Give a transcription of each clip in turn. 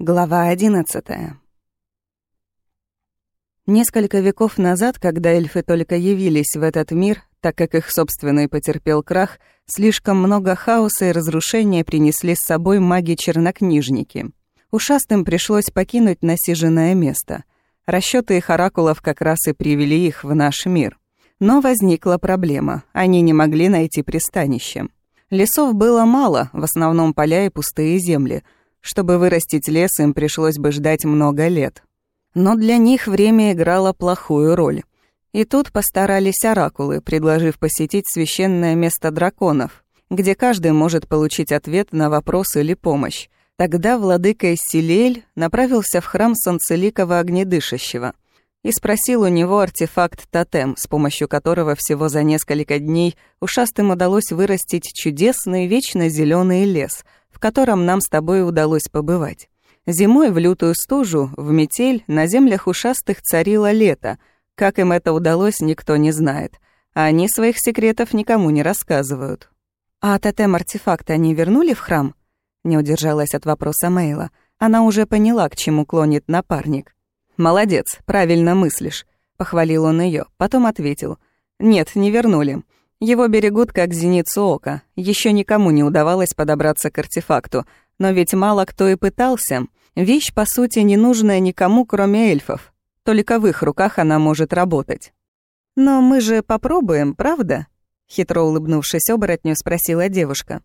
Глава одиннадцатая. Несколько веков назад, когда эльфы только явились в этот мир, так как их собственный потерпел крах, слишком много хаоса и разрушения принесли с собой маги-чернокнижники. Ушастым пришлось покинуть насиженное место. Расчёты их оракулов как раз и привели их в наш мир. Но возникла проблема. Они не могли найти пристанище. Лесов было мало, в основном поля и пустые земли — чтобы вырастить лес, им пришлось бы ждать много лет. Но для них время играло плохую роль. И тут постарались оракулы, предложив посетить священное место драконов, где каждый может получить ответ на вопрос или помощь. Тогда владыка Исилель направился в храм Солнцеликого Огнедышащего и спросил у него артефакт-тотем, с помощью которого всего за несколько дней ушастым удалось вырастить чудесный вечно зеленый лес — в котором нам с тобой удалось побывать. Зимой в лютую стужу, в метель, на землях ушастых царило лето. Как им это удалось, никто не знает. Они своих секретов никому не рассказывают. «А тотем-артефакт они вернули в храм?» Не удержалась от вопроса Мейла. Она уже поняла, к чему клонит напарник. «Молодец, правильно мыслишь», — похвалил он ее, потом ответил. «Нет, не вернули. Его берегут как зеницу ока. Еще никому не удавалось подобраться к артефакту, но ведь мало кто и пытался. Вещь, по сути, не нужная никому, кроме эльфов. Только в их руках она может работать. «Но мы же попробуем, правда?» Хитро улыбнувшись оборотню, спросила девушка.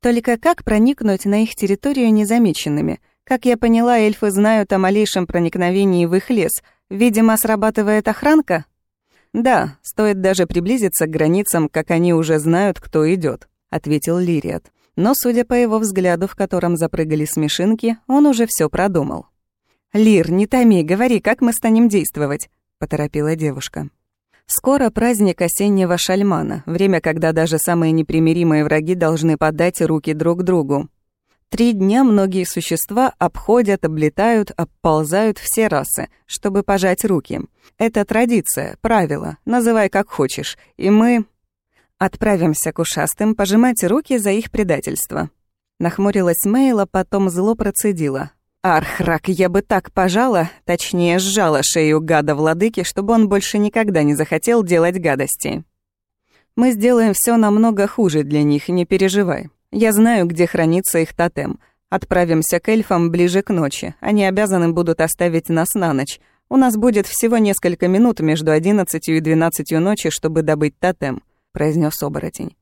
«Только как проникнуть на их территорию незамеченными? Как я поняла, эльфы знают о малейшем проникновении в их лес. Видимо, срабатывает охранка?» «Да, стоит даже приблизиться к границам, как они уже знают, кто идет, ответил Лириат. Но, судя по его взгляду, в котором запрыгали смешинки, он уже все продумал. «Лир, не томи, говори, как мы станем действовать?» — поторопила девушка. «Скоро праздник осеннего шальмана, время, когда даже самые непримиримые враги должны подать руки друг другу. Три дня многие существа обходят, облетают, обползают все расы, чтобы пожать руки. Это традиция, правило, называй как хочешь. И мы отправимся к ушастым пожимать руки за их предательство. Нахмурилась Мейла, потом зло процедила. Архрак, я бы так пожала, точнее сжала шею гада-владыки, чтобы он больше никогда не захотел делать гадости. Мы сделаем все намного хуже для них, не переживай. Я знаю, где хранится их тотем. Отправимся к эльфам ближе к ночи. Они обязаны будут оставить нас на ночь. У нас будет всего несколько минут между одиннадцатью и двенадцатью ночи, чтобы добыть тотем», — произнес оборотень.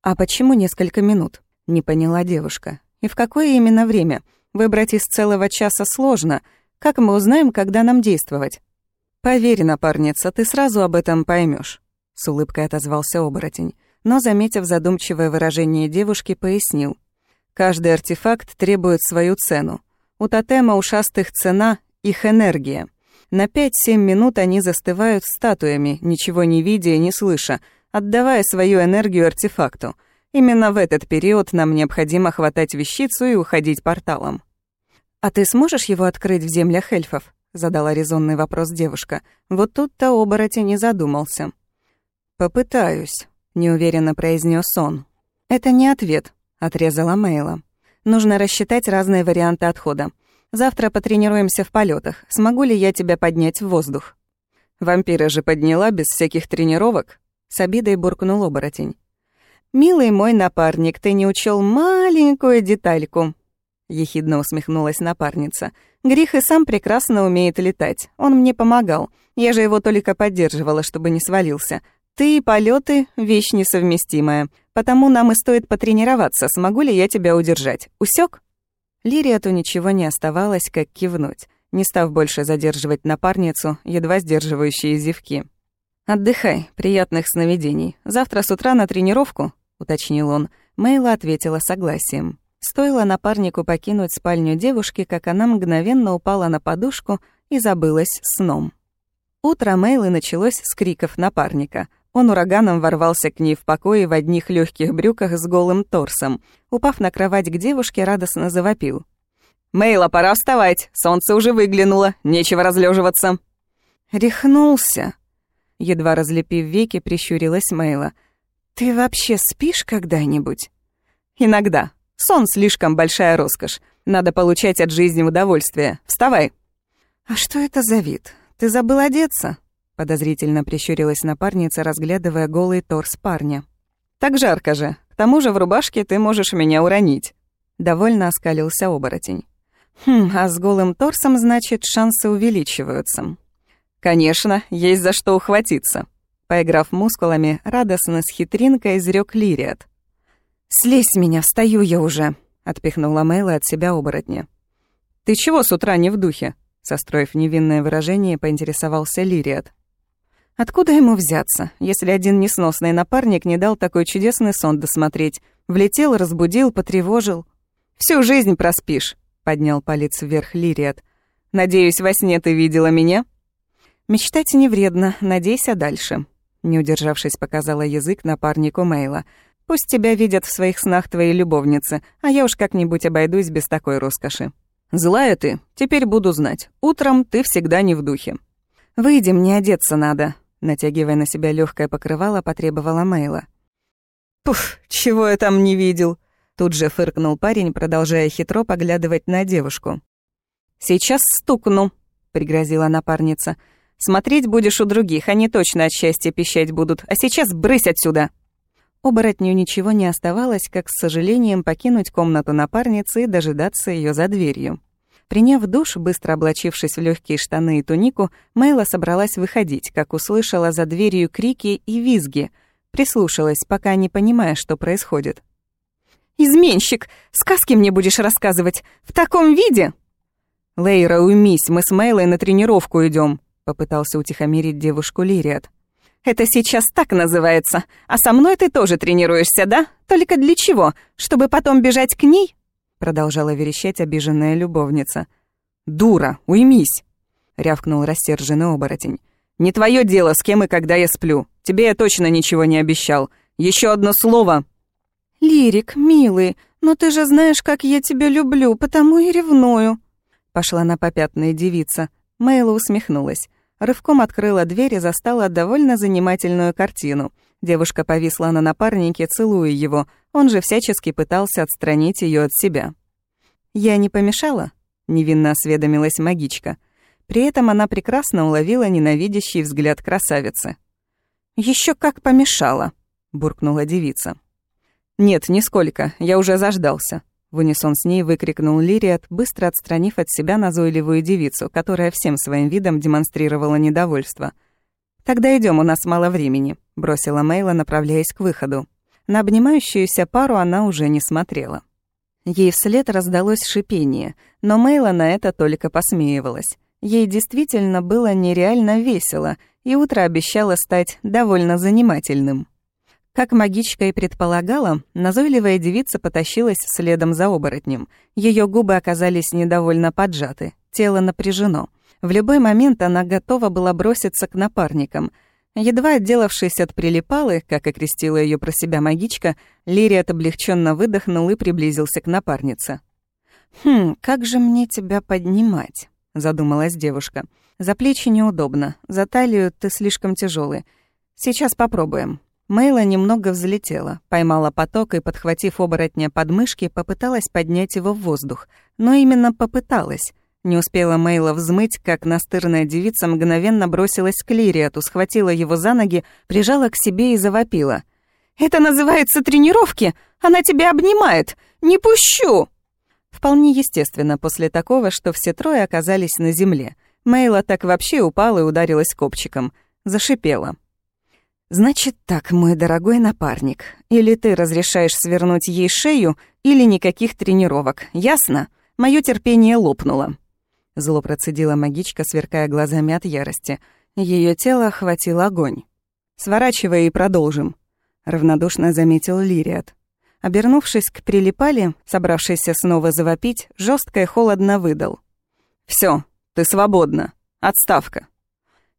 «А почему несколько минут?» — не поняла девушка. «И в какое именно время? Выбрать из целого часа сложно. Как мы узнаем, когда нам действовать?» «Поверь, напарница, ты сразу об этом поймешь, с улыбкой отозвался оборотень но, заметив задумчивое выражение девушки, пояснил. «Каждый артефакт требует свою цену. У тотема ушастых цена — их энергия. На 5-7 минут они застывают статуями, ничего не видя и не слыша, отдавая свою энергию артефакту. Именно в этот период нам необходимо хватать вещицу и уходить порталом». «А ты сможешь его открыть в землях эльфов?» — задала резонный вопрос девушка. Вот тут-то оборотень не задумался. «Попытаюсь», неуверенно произнес он. Это не ответ, отрезала Мейла. Нужно рассчитать разные варианты отхода. Завтра потренируемся в полетах. Смогу ли я тебя поднять в воздух? Вампира же подняла без всяких тренировок, с обидой буркнул оборотень. Милый мой напарник, ты не учел маленькую детальку. Ехидно усмехнулась напарница. Грих и сам прекрасно умеет летать. Он мне помогал. Я же его только поддерживала, чтобы не свалился. Ты и полеты — вещь несовместимая, потому нам и стоит потренироваться, смогу ли я тебя удержать. Усек? Лириату ничего не оставалось, как кивнуть, не став больше задерживать напарницу, едва сдерживающие зевки. «Отдыхай, приятных сновидений. Завтра с утра на тренировку?» — уточнил он. Мейла ответила согласием. Стоило напарнику покинуть спальню девушки, как она мгновенно упала на подушку и забылась сном. Утро Мейлы началось с криков напарника. Он ураганом ворвался к ней в покое в одних легких брюках с голым торсом. Упав на кровать к девушке, радостно завопил. «Мейла, пора вставать! Солнце уже выглянуло, нечего разлеживаться. «Рехнулся!» Едва разлепив веки, прищурилась Мейла. «Ты вообще спишь когда-нибудь?» «Иногда. Сон слишком большая роскошь. Надо получать от жизни удовольствие. Вставай!» «А что это за вид? Ты забыл одеться?» Подозрительно прищурилась напарница, разглядывая голый торс парня. «Так жарко же. К тому же в рубашке ты можешь меня уронить». Довольно оскалился оборотень. «Хм, а с голым торсом, значит, шансы увеличиваются». «Конечно, есть за что ухватиться». Поиграв мускулами, радостно с хитринкой изрёк Лириат. «Слезь с меня, встаю я уже», — отпихнула Мэйла от себя оборотня. «Ты чего с утра не в духе?» Состроив невинное выражение, поинтересовался Лириат. Откуда ему взяться, если один несносный напарник не дал такой чудесный сон досмотреть? Влетел, разбудил, потревожил. «Всю жизнь проспишь», — поднял палец вверх Лириат. «Надеюсь, во сне ты видела меня?» «Мечтать не вредно, надейся дальше», — не удержавшись, показала язык напарнику Мейла. «Пусть тебя видят в своих снах твои любовницы, а я уж как-нибудь обойдусь без такой роскоши». «Злая ты, теперь буду знать. Утром ты всегда не в духе». «Выйди, мне одеться надо», — натягивая на себя легкое покрывало, потребовала Мейла. «Пуф, чего я там не видел?» Тут же фыркнул парень, продолжая хитро поглядывать на девушку. «Сейчас стукну», — пригрозила напарница. «Смотреть будешь у других, они точно от счастья пищать будут. А сейчас брысь отсюда!» Оборотню ничего не оставалось, как с сожалением покинуть комнату напарницы и дожидаться ее за дверью. Приняв душ, быстро облачившись в легкие штаны и тунику, Мэйла собралась выходить, как услышала за дверью крики и визги. Прислушалась, пока не понимая, что происходит. «Изменщик! Сказки мне будешь рассказывать! В таком виде!» «Лейра, уймись, мы с Мэйлой на тренировку идем, попытался утихомирить девушку Лириат. Это сейчас так называется. А со мной ты тоже тренируешься, да? Только для чего? Чтобы потом бежать к ней?» Продолжала верещать обиженная любовница. «Дура, уймись!» Рявкнул рассерженный оборотень. «Не твое дело, с кем и когда я сплю. Тебе я точно ничего не обещал. Еще одно слово!» «Лирик, милый, но ты же знаешь, как я тебя люблю, потому и ревную!» Пошла на попятная девица. Мэйла усмехнулась. Рывком открыла дверь и застала довольно занимательную картину. Девушка повисла на напарнике, целуя его, он же всячески пытался отстранить ее от себя. «Я не помешала?» — невинно осведомилась магичка. При этом она прекрасно уловила ненавидящий взгляд красавицы. Еще как помешала!» — буркнула девица. «Нет, нисколько, я уже заждался», в унисон с ней выкрикнул Лириат, быстро отстранив от себя назойливую девицу, которая всем своим видом демонстрировала недовольство. «Тогда идем, у нас мало времени», — бросила Мейла, направляясь к выходу. На обнимающуюся пару она уже не смотрела. Ей вслед раздалось шипение, но Мейла на это только посмеивалась. Ей действительно было нереально весело, и утро обещало стать довольно занимательным. Как магичка и предполагала, назойливая девица потащилась следом за оборотнем. Ее губы оказались недовольно поджаты, тело напряжено. В любой момент она готова была броситься к напарникам. Едва отделавшись от прилипалы, как окрестила ее про себя магичка, Лириат облегченно выдохнул и приблизился к напарнице. «Хм, как же мне тебя поднимать?» — задумалась девушка. «За плечи неудобно, за талию ты слишком тяжелый. Сейчас попробуем». Мейла немного взлетела, поймала поток и, подхватив оборотня под мышки, попыталась поднять его в воздух. Но именно попыталась. Не успела Мейла взмыть, как настырная девица мгновенно бросилась к Лириату, схватила его за ноги, прижала к себе и завопила. «Это называется тренировки! Она тебя обнимает! Не пущу!» Вполне естественно после такого, что все трое оказались на земле. Мейла так вообще упала и ударилась копчиком. Зашипела. «Значит так, мой дорогой напарник, или ты разрешаешь свернуть ей шею, или никаких тренировок, ясно? Моё терпение лопнуло». Зло процедила магичка, сверкая глазами от ярости. Её тело охватил огонь. «Сворачивай и продолжим», — равнодушно заметил Лириат. Обернувшись к прилипали, собравшийся снова завопить, жестко и холодно выдал. «Всё, ты свободна. Отставка».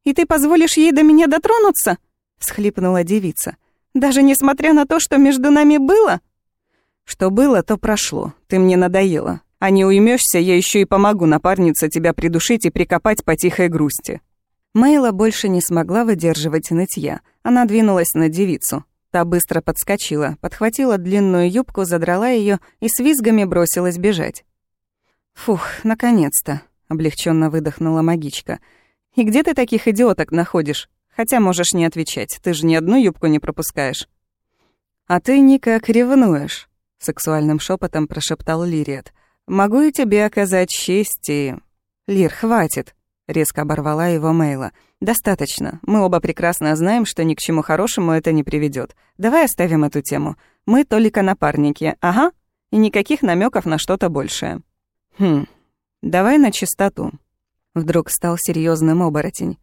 «И ты позволишь ей до меня дотронуться?» — всхлипнула девица. «Даже несмотря на то, что между нами было?» «Что было, то прошло. Ты мне надоела. А не уймешься, я еще и помогу напарнице тебя придушить и прикопать по тихой грусти». Мейла больше не смогла выдерживать нытья. Она двинулась на девицу. Та быстро подскочила, подхватила длинную юбку, задрала ее и с визгами бросилась бежать. «Фух, наконец-то!» — облегченно выдохнула магичка. «И где ты таких идиоток находишь? Хотя можешь не отвечать, ты же ни одну юбку не пропускаешь». «А ты никак ревнуешь», — сексуальным шепотом прошептал Лириет. «Могу и тебе оказать честь и...» «Лир, хватит!» — резко оборвала его Мейла. «Достаточно. Мы оба прекрасно знаем, что ни к чему хорошему это не приведет. Давай оставим эту тему. Мы только напарники, ага, и никаких намеков на что-то большее». «Хм, давай на чистоту». Вдруг стал серьезным оборотень.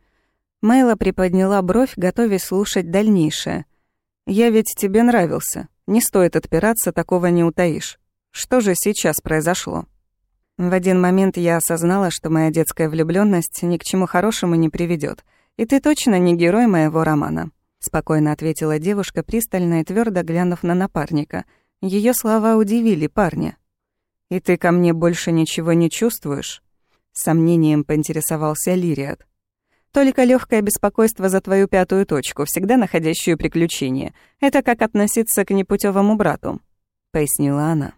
Мейла приподняла бровь, готовясь слушать дальнейшее. «Я ведь тебе нравился. Не стоит отпираться, такого не утаишь. Что же сейчас произошло?» В один момент я осознала, что моя детская влюблённость ни к чему хорошему не приведёт. И ты точно не герой моего романа. Спокойно ответила девушка, пристально и твёрдо глянув на напарника. Её слова удивили парня. «И ты ко мне больше ничего не чувствуешь?» С сомнением поинтересовался Лириат. Только легкое беспокойство за твою пятую точку, всегда находящую приключения. Это как относиться к непутевому брату», — пояснила она.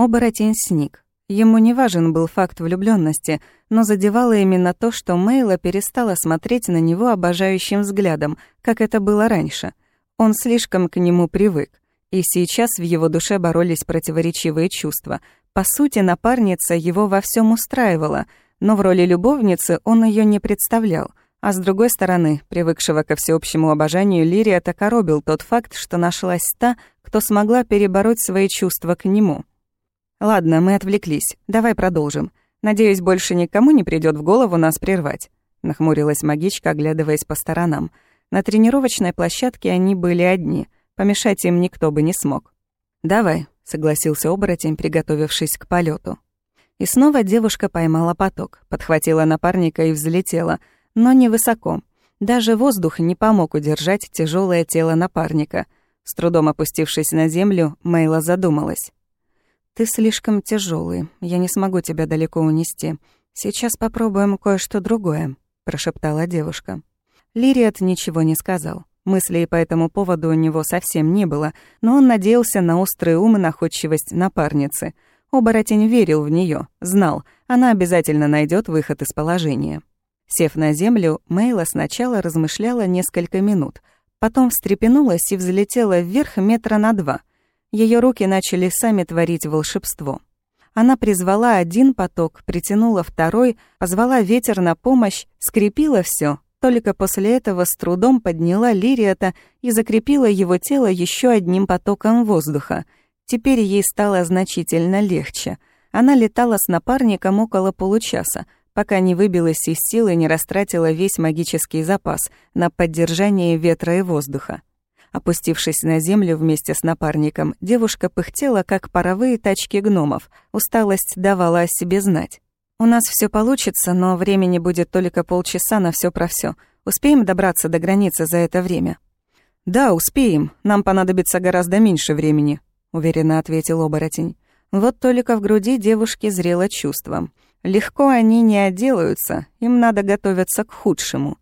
Оборотень сник. Ему не важен был факт влюбленности, но задевало именно то, что Мейла перестала смотреть на него обожающим взглядом, как это было раньше. Он слишком к нему привык. И сейчас в его душе боролись противоречивые чувства. По сути, напарница его во всем устраивала, но в роли любовницы он ее не представлял. А с другой стороны, привыкшего ко всеобщему обожанию, Лирия так коробил тот факт, что нашлась та, кто смогла перебороть свои чувства к нему. «Ладно, мы отвлеклись. Давай продолжим. Надеюсь, больше никому не придёт в голову нас прервать», — нахмурилась магичка, оглядываясь по сторонам. На тренировочной площадке они были одни. Помешать им никто бы не смог. «Давай», — согласился оборотень, приготовившись к полёту. И снова девушка поймала поток, подхватила напарника и взлетела — но невысоко. Даже воздух не помог удержать тяжелое тело напарника. С трудом опустившись на землю, Мейла задумалась. «Ты слишком тяжелый, я не смогу тебя далеко унести. Сейчас попробуем кое-что другое», — прошептала девушка. Лириат ничего не сказал. Мыслей по этому поводу у него совсем не было, но он надеялся на острый ум и находчивость напарницы. Оборотень верил в нее, знал, она обязательно найдет выход из положения. Сев на землю, Мейла сначала размышляла несколько минут, потом встрепенулась и взлетела вверх метра на два. Ее руки начали сами творить волшебство. Она призвала один поток, притянула второй, позвала ветер на помощь, скрепила все. Только после этого с трудом подняла Лириата и закрепила его тело еще одним потоком воздуха. Теперь ей стало значительно легче. Она летала с напарником около получаса, пока не выбилась из сил и не растратила весь магический запас на поддержание ветра и воздуха. Опустившись на землю вместе с напарником, девушка пыхтела, как паровые тачки гномов. Усталость давала о себе знать. «У нас все получится, но времени будет только полчаса на все про все. Успеем добраться до границы за это время?» «Да, успеем. Нам понадобится гораздо меньше времени», — уверенно ответил оборотень. Вот только в груди девушки зрело чувство. Легко они не отделаются, им надо готовиться к худшему.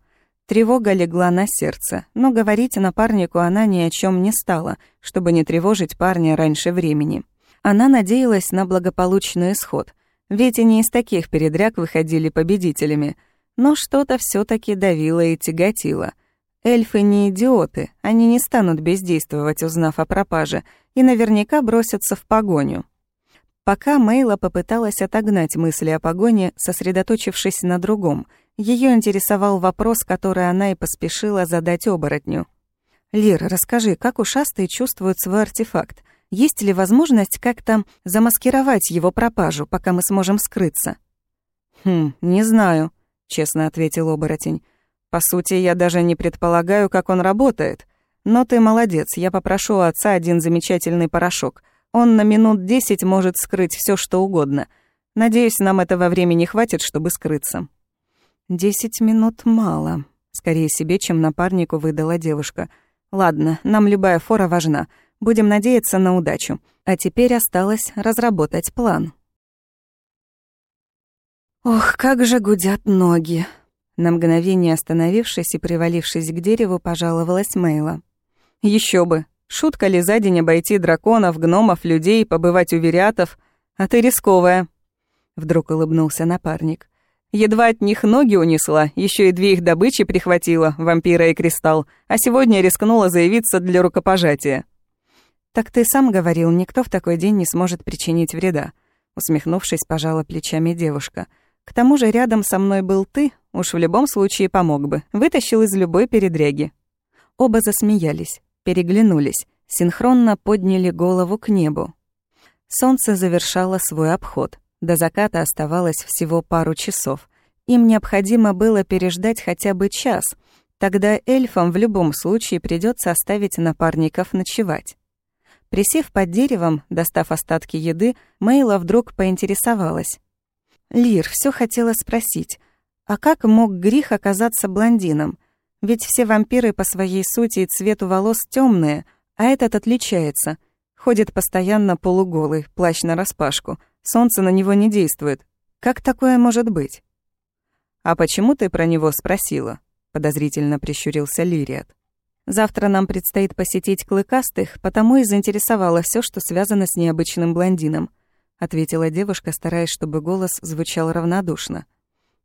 Тревога легла на сердце, но говорить напарнику она ни о чем не стала, чтобы не тревожить парня раньше времени. Она надеялась на благополучный исход, ведь и не из таких передряг выходили победителями. Но что-то все таки давило и тяготило. Эльфы не идиоты, они не станут бездействовать, узнав о пропаже, и наверняка бросятся в погоню. Пока Мейла попыталась отогнать мысли о погоне, сосредоточившись на другом. Ее интересовал вопрос, который она и поспешила задать оборотню. «Лир, расскажи, как ушастые чувствуют свой артефакт? Есть ли возможность как-то замаскировать его пропажу, пока мы сможем скрыться?» «Хм, не знаю», — честно ответил оборотень. «По сути, я даже не предполагаю, как он работает. Но ты молодец, я попрошу у отца один замечательный порошок. Он на минут десять может скрыть все, что угодно. Надеюсь, нам этого времени хватит, чтобы скрыться». «Десять минут мало», — скорее себе, чем напарнику выдала девушка. «Ладно, нам любая фора важна. Будем надеяться на удачу. А теперь осталось разработать план». «Ох, как же гудят ноги!» На мгновение остановившись и привалившись к дереву, пожаловалась Мейла. Еще бы, Шутка ли за день обойти драконов, гномов, людей, побывать у верятов? А ты рисковая. Вдруг улыбнулся напарник. Едва от них ноги унесла, еще и две их добычи прихватила, вампира и кристалл, а сегодня рискнула заявиться для рукопожатия. «Так ты сам говорил, никто в такой день не сможет причинить вреда», усмехнувшись, пожала плечами девушка. «К тому же рядом со мной был ты, уж в любом случае помог бы, вытащил из любой передряги». Оба засмеялись, переглянулись, синхронно подняли голову к небу. Солнце завершало свой обход. До заката оставалось всего пару часов. Им необходимо было переждать хотя бы час. Тогда эльфам в любом случае придется оставить напарников ночевать. Присев под деревом, достав остатки еды, Мейла вдруг поинтересовалась. «Лир, все хотела спросить, а как мог Грих оказаться блондином? Ведь все вампиры по своей сути и цвету волос темные, а этот отличается. Ходит постоянно полуголый, плащ нараспашку. Солнце на него не действует. Как такое может быть? «А почему ты про него спросила?» — подозрительно прищурился Лириат. «Завтра нам предстоит посетить клыкастых, потому и заинтересовало все, что связано с необычным блондином», — ответила девушка, стараясь, чтобы голос звучал равнодушно.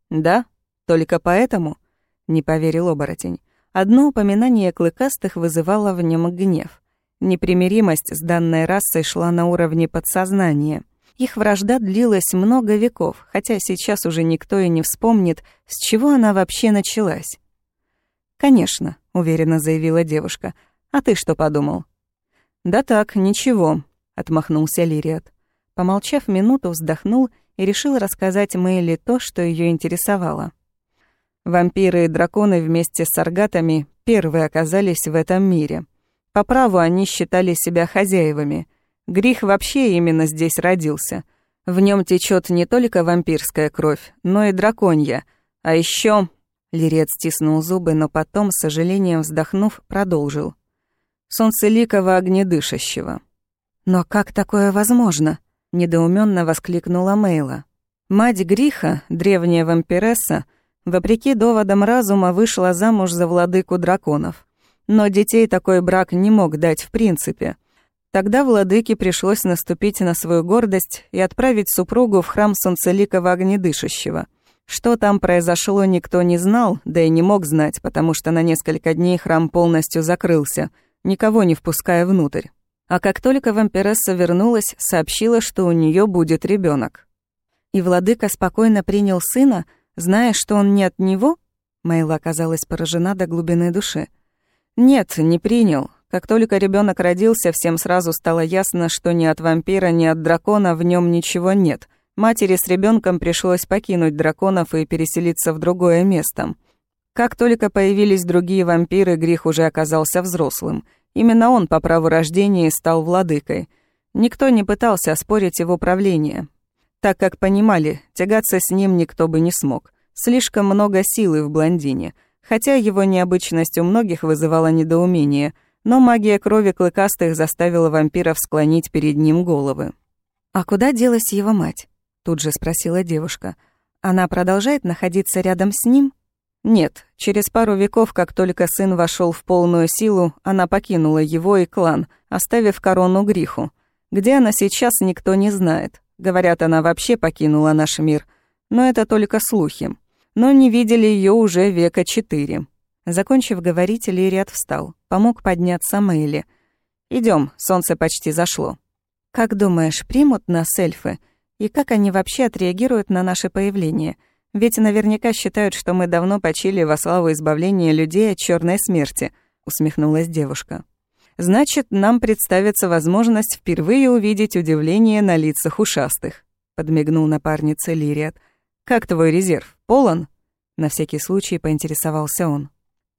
«Да? Только поэтому?» — не поверил оборотень. Одно упоминание клыкастых вызывало в нем гнев. Непримиримость с данной расой шла на уровне подсознания — их вражда длилась много веков, хотя сейчас уже никто и не вспомнит, с чего она вообще началась. «Конечно», — уверенно заявила девушка. «А ты что подумал?» «Да так, ничего», — отмахнулся Лириат. Помолчав минуту, вздохнул и решил рассказать Мэйли то, что ее интересовало. Вампиры и драконы вместе с аргатами первые оказались в этом мире. По праву они считали себя хозяевами, Грих вообще именно здесь родился. В нем течет не только вампирская кровь, но и драконья. А еще Лирец стиснул зубы, но потом, с сожалением вздохнув, продолжил. «Солнцеликого огнедышащего». «Но как такое возможно?» — недоуменно воскликнула Мейла. Мать Гриха, древняя вампиресса, вопреки доводам разума, вышла замуж за владыку драконов. Но детей такой брак не мог дать в принципе. Тогда владыке пришлось наступить на свою гордость и отправить супругу в храм Солнцеликого Огнедышащего. Что там произошло, никто не знал, да и не мог знать, потому что на несколько дней храм полностью закрылся, никого не впуская внутрь. А как только вампиресса вернулась, сообщила, что у нее будет ребенок. И владыка спокойно принял сына, зная, что он не от него? Мейла оказалась поражена до глубины души. Нет, не принял. Как только ребенок родился, всем сразу стало ясно, что ни от вампира, ни от дракона в нем ничего нет. Матери с ребенком пришлось покинуть драконов и переселиться в другое место. Как только появились другие вампиры, Грих уже оказался взрослым. Именно он по праву рождения стал владыкой. Никто не пытался оспорить его правление, так как понимали, тягаться с ним никто бы не смог. Слишком много силы в блондине, хотя его необычность у многих вызывала недоумение – но магия крови клыкастых заставила вампиров склонить перед ним головы. «А куда делась его мать?» — тут же спросила девушка. «Она продолжает находиться рядом с ним?» «Нет, через пару веков, как только сын вошел в полную силу, она покинула его и клан, оставив корону Гриху. Где она сейчас, никто не знает. Говорят, она вообще покинула наш мир. Но это только слухи. Но не видели ее уже века четыре. Закончив говорить, Лириат встал, помог подняться Мэйли. Идем, солнце почти зашло. Как думаешь, примут нас эльфы? И как они вообще отреагируют на наше появление? Ведь наверняка считают, что мы давно почили во славу избавления людей от черной смерти, усмехнулась девушка. Значит, нам представится возможность впервые увидеть удивление на лицах ушастых, подмигнул напарница Лириат. Как твой резерв? Полон? На всякий случай поинтересовался он.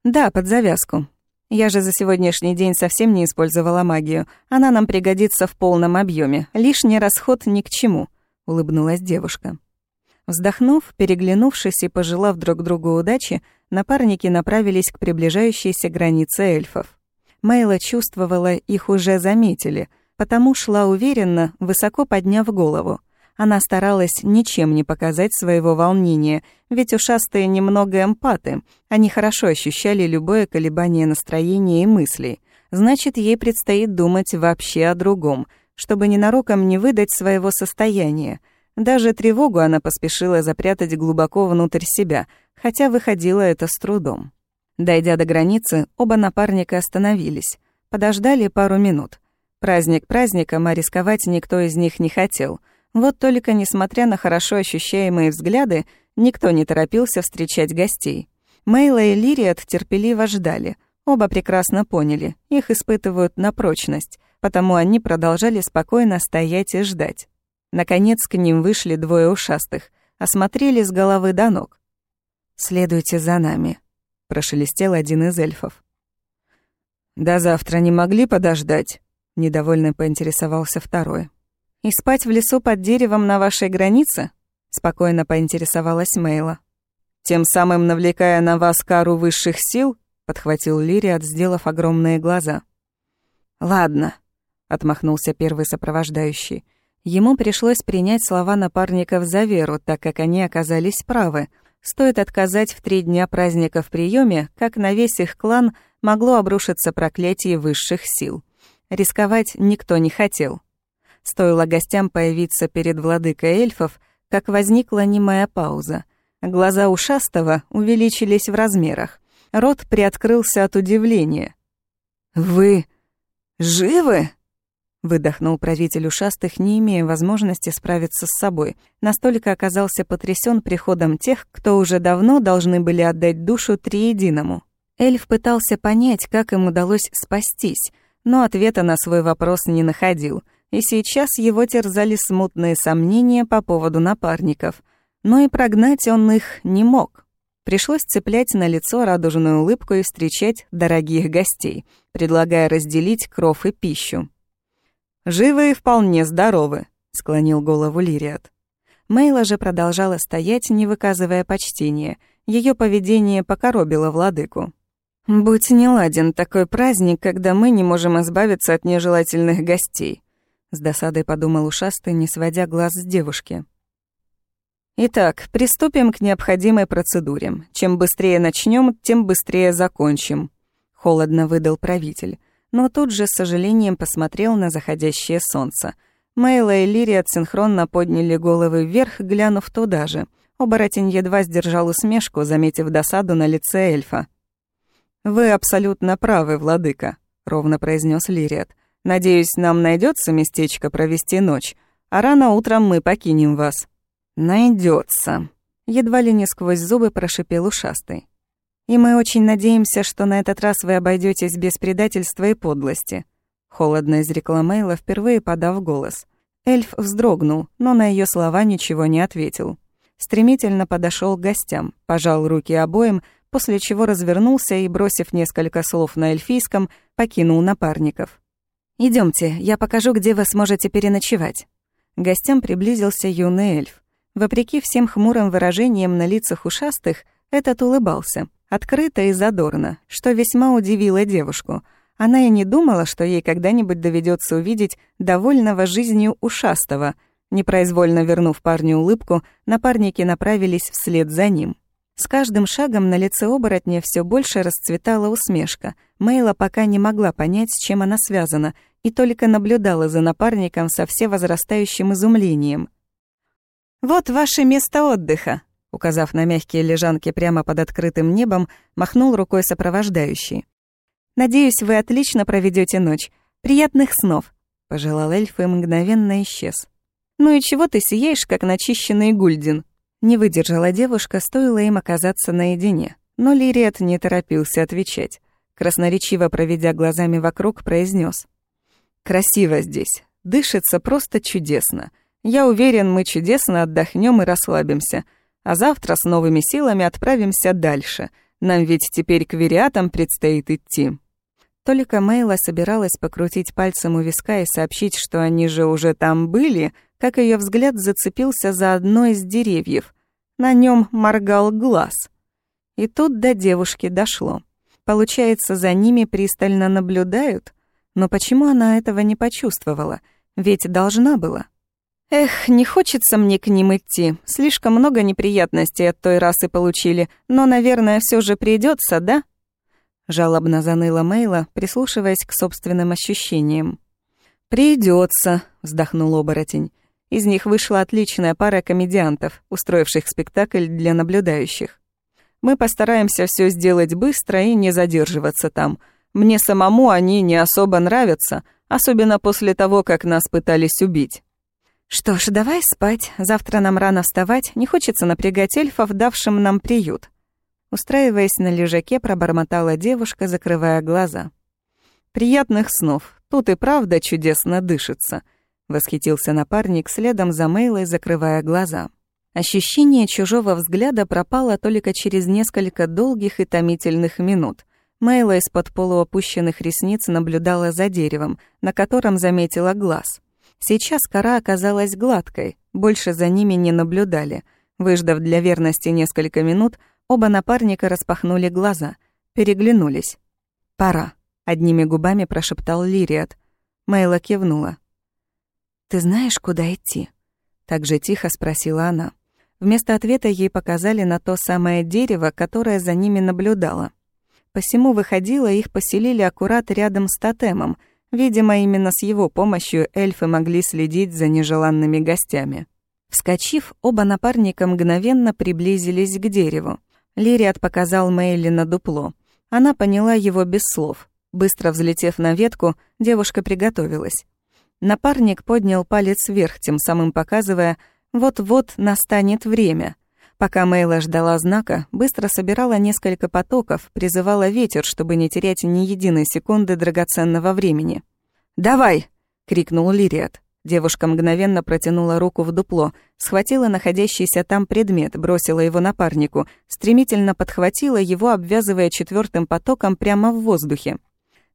«Да, под завязку. Я же за сегодняшний день совсем не использовала магию. Она нам пригодится в полном объеме. Лишний расход ни к чему», — улыбнулась девушка. Вздохнув, переглянувшись и пожелав друг другу удачи, напарники направились к приближающейся границе эльфов. Мейла чувствовала, их уже заметили, потому шла уверенно, высоко подняв голову. Она старалась ничем не показать своего волнения, ведь ушастые немного эмпаты. Они хорошо ощущали любое колебание настроения и мыслей. Значит, ей предстоит думать вообще о другом, чтобы ненароком не выдать своего состояния. Даже тревогу она поспешила запрятать глубоко внутрь себя, хотя выходило это с трудом. Дойдя до границы, оба напарника остановились. Подождали пару минут. Праздник праздником, а рисковать никто из них не хотел. Вот только, несмотря на хорошо ощущаемые взгляды, никто не торопился встречать гостей. Мейла и Лириат терпеливо ждали. Оба прекрасно поняли, их испытывают на прочность, потому они продолжали спокойно стоять и ждать. Наконец к ним вышли двое ушастых, осмотрели с головы до ног. «Следуйте за нами», — прошелестел один из эльфов. «До завтра не могли подождать?» — недовольно поинтересовался второй. «И спать в лесу под деревом на вашей границе?» — спокойно поинтересовалась Мейла. «Тем самым навлекая на вас кару высших сил?» — подхватил Лириат, сделав огромные глаза. «Ладно», — отмахнулся первый сопровождающий. Ему пришлось принять слова напарников за веру, так как они оказались правы. Стоит отказать в три дня праздника в приеме, как на весь их клан могло обрушиться проклятие высших сил. Рисковать никто не хотел. Стоило гостям появиться перед владыкой эльфов, как возникла немая пауза. Глаза ушастого увеличились в размерах. Рот приоткрылся от удивления. «Вы живы?» Выдохнул правитель ушастых, не имея возможности справиться с собой. Настолько оказался потрясен приходом тех, кто уже давно должны были отдать душу триединому. Эльф пытался понять, как им удалось спастись, но ответа на свой вопрос не находил, и сейчас его терзали смутные сомнения по поводу напарников. Но и прогнать он их не мог. Пришлось цеплять на лицо радужную улыбку и встречать дорогих гостей, предлагая разделить кров и пищу. «Живы и вполне здоровы», — склонил голову Лириат. Мейла же продолжала стоять, не выказывая почтения. Ее поведение покоробило владыку. «Будь неладен такой праздник, когда мы не можем избавиться от нежелательных гостей», — с досадой подумал ушастый, не сводя глаз с девушки. «Итак, приступим к необходимой процедуре. Чем быстрее начнем, тем быстрее закончим», — холодно выдал правитель но тут же с сожалением посмотрел на заходящее солнце. Мейла и Лириат синхронно подняли головы вверх, глянув туда же. Оборотень едва сдержал усмешку, заметив досаду на лице эльфа. «Вы абсолютно правы, владыка», — ровно произнес Лириат. «Надеюсь, нам найдется местечко провести ночь, а рано утром мы покинем вас». Найдется. едва ли не сквозь зубы прошипел ушастый. И мы очень надеемся, что на этот раз вы обойдетесь без предательства и подлости», — холодно изрекла Мейла, впервые подав голос. Эльф вздрогнул, но на ее слова ничего не ответил. Стремительно подошел к гостям, пожал руки обоим, после чего развернулся и, бросив несколько слов на эльфийском, покинул напарников. Идемте, я покажу, где вы сможете переночевать». Гостям приблизился юный эльф. Вопреки всем хмурым выражениям на лицах ушастых, этот улыбался. Открыто и задорно, что весьма удивило девушку. Она и не думала, что ей когда-нибудь доведется увидеть довольного жизнью ушастого. Непроизвольно вернув парню улыбку, напарники направились вслед за ним. С каждым шагом на лице оборотня все больше расцветала усмешка. Мейла пока не могла понять, с чем она связана, и только наблюдала за напарником со всевозрастающим изумлением. «Вот ваше место отдыха», Указав на мягкие лежанки прямо под открытым небом, махнул рукой сопровождающий. «Надеюсь, вы отлично проведете ночь. Приятных снов!» — пожелал эльф и мгновенно исчез. «Ну и чего ты сияешь, как начищенный гульдин?» Не выдержала девушка, стоило им оказаться наедине. Но Лириет не торопился отвечать. Красноречиво проведя глазами вокруг, произнес: «Красиво здесь. Дышится просто чудесно. Я уверен, мы чудесно отдохнем и расслабимся. А завтра с новыми силами отправимся дальше. Нам ведь теперь к вериатам предстоит идти». Только Мейла собиралась покрутить пальцем у виска и сообщить, что они же уже там были, как ее взгляд зацепился за одно из деревьев. На нем моргал глаз. И тут до девушки дошло. Получается, за ними пристально наблюдают? Но почему она этого не почувствовала? Ведь должна была. Эх, не хочется мне к ним идти. Слишком много неприятностей от той расы получили. Но, наверное, все же придется, да? Жалобно заныла Мейла, прислушиваясь к собственным ощущениям. Придется, вздохнул оборотень. Из них вышла отличная пара комедиантов, устроивших спектакль для наблюдающих. Мы постараемся все сделать быстро и не задерживаться там. Мне самому они не особо нравятся, особенно после того, как нас пытались убить. Что ж, давай спать. Завтра нам рано вставать, не хочется напрягать эльфов, давшим нам приют. Устраиваясь на лежаке, пробормотала девушка, закрывая глаза. Приятных снов. Тут и правда чудесно дышится. Восхитился напарник следом за Мейлой, закрывая глаза. Ощущение чужого взгляда пропало только через несколько долгих и томительных минут. Мейла из-под полуопущенных ресниц наблюдала за деревом, на котором заметила глаз. Сейчас кора оказалась гладкой, больше за ними не наблюдали. Выждав для верности несколько минут, оба напарника распахнули глаза, переглянулись. «Пора», — одними губами прошептал Лириат. Мейла кивнула. «Ты знаешь, куда идти?» Так же тихо спросила она. Вместо ответа ей показали на то самое дерево, которое за ними наблюдало. Посему выходило, их поселили аккурат рядом с тотемом. Видимо, именно с его помощью эльфы могли следить за нежеланными гостями. Вскочив, оба напарника мгновенно приблизились к дереву. Лириат показал Мэйли на дупло. Она поняла его без слов. Быстро взлетев на ветку, девушка приготовилась. Напарник поднял палец вверх, тем самым показывая, вот-вот настанет время. Пока Мейла ждала знака, быстро собирала несколько потоков, призывала ветер, чтобы не терять ни единой секунды драгоценного времени. «Давай!» — крикнул Лириат. Девушка мгновенно протянула руку в дупло, схватила находящийся там предмет, бросила его напарнику, стремительно подхватила его, обвязывая четвертым потоком прямо в воздухе.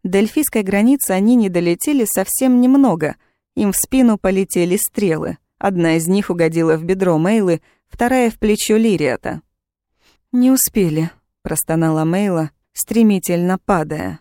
До эльфийской границы они не долетели совсем немного. Им в спину полетели стрелы. Одна из них угодила в бедро Мейлы, вторая — в плечо Лириата. «Не успели», — простонала Мейла, стремительно падая.